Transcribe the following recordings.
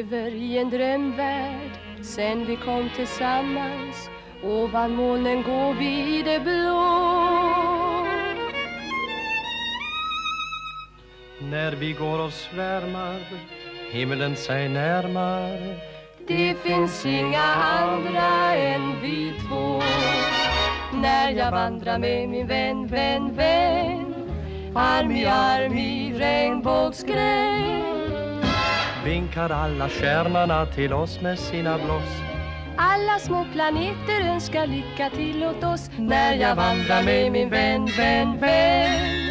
lever i en drömvärld. Sen vi kom tillsammans Ovan molnen går vi i det blå. När vi går och svärmar Himmelen sig närmar. Det finns inga andra än vi två. När jag vandrar med min vän, vän, vän. Arm i arm i regnbågsgränd Vinkar alla stjärnorna till oss med sina blås. Alla små planeter önskar lycka till åt oss. När jag vandrar med min vän, vän, vän.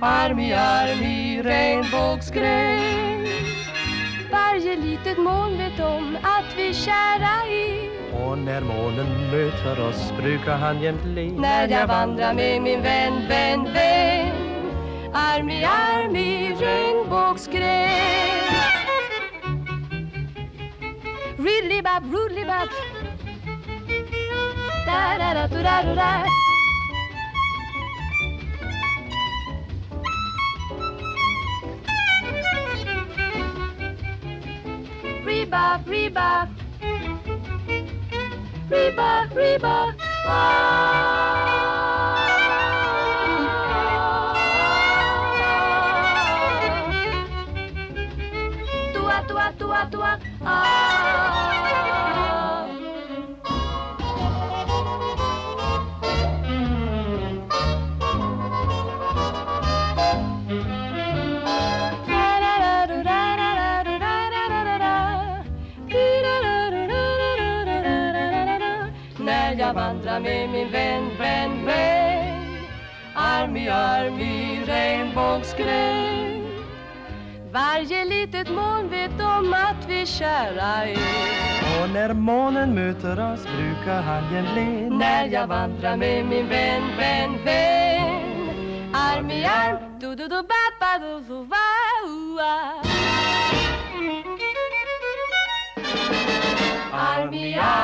Arm i arm i regnbågsgränd Varje litet moln vet om att vi kära är Och när månen möter oss brukar han jämt le. När jag vandrar med min vän, vän, vän. Arm i arm bop, rudely bop. Da da da da da da. Rebop, rebop. Rebop, rebop. Oh. tuak tuak tuak tuak ah jag vandrar med min vän, vän, vän. Arm i arm i regnbågsgränd varje litet moln vet om att vi kära är Och när månen möter oss brukar han le När jag vandrar med min vän, vän, vän. Arm i arm, do do do ba ba do do va ua. Arm i arm.